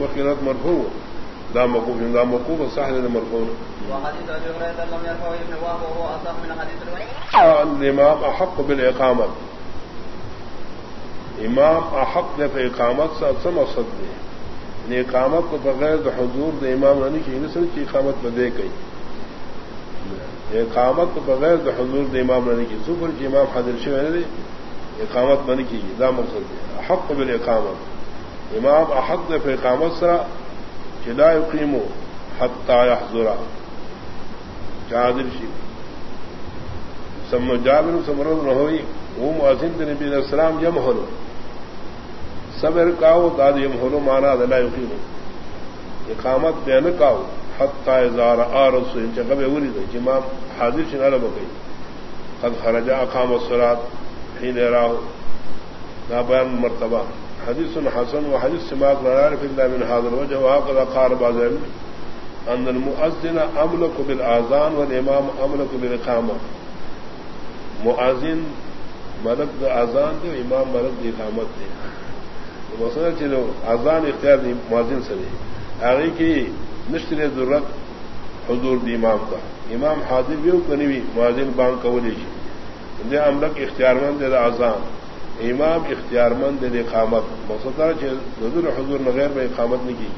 مخیرت مرفو دا مقوف دا مقوف صاحب مرفو الامام احق بالاقامت۔ امام احق نے اقامت سے سم مقصد دے۔ یعنی اقامت کو بغیر حضور دے امام رانی کی نسل کی اقامت میں دے گئی اقامت کو بغیر حضور دے امام رانی کی سپر کی امام حاضر شہ دے، اقامت بن کی دا مقصد دے حق بل اقامت امام احق نے پہ سرا چلا یقیم حتى يحضر جادر شی. سم جابر سمرد نہ ہوئی وہ مؤذن نبی علیہ السلام یم ہلو صبر کاو داد یم ہلو مانا دلا یقین اقامت بین کاو حتى اذا راى رسول. جب ولد امام حاضر شن عرب گئی. قد خرج اقام الصلاه حين يراه لا بيان مرتبہ. حدیث حسن و حدیث سماق نار فی اللہ من حاضر وجہ وقد قال بعض ان المؤذن املك بالاذان والامام املك بالاقامه مؤذن ملک د اذان دے امام ملک دی اقامت دے مسئلہ چلو اذان اختیار دی مؤذن سے آگے کی نشتر ضرورت حضور دی امام کا امام حاضر بھی کنی بھی مؤذن بانگ قولی شی جی املک اختیار مند دے اذان امام اختیار مند دے اقامت مسئلہ حضور نغیر میں اقامت نہیں کی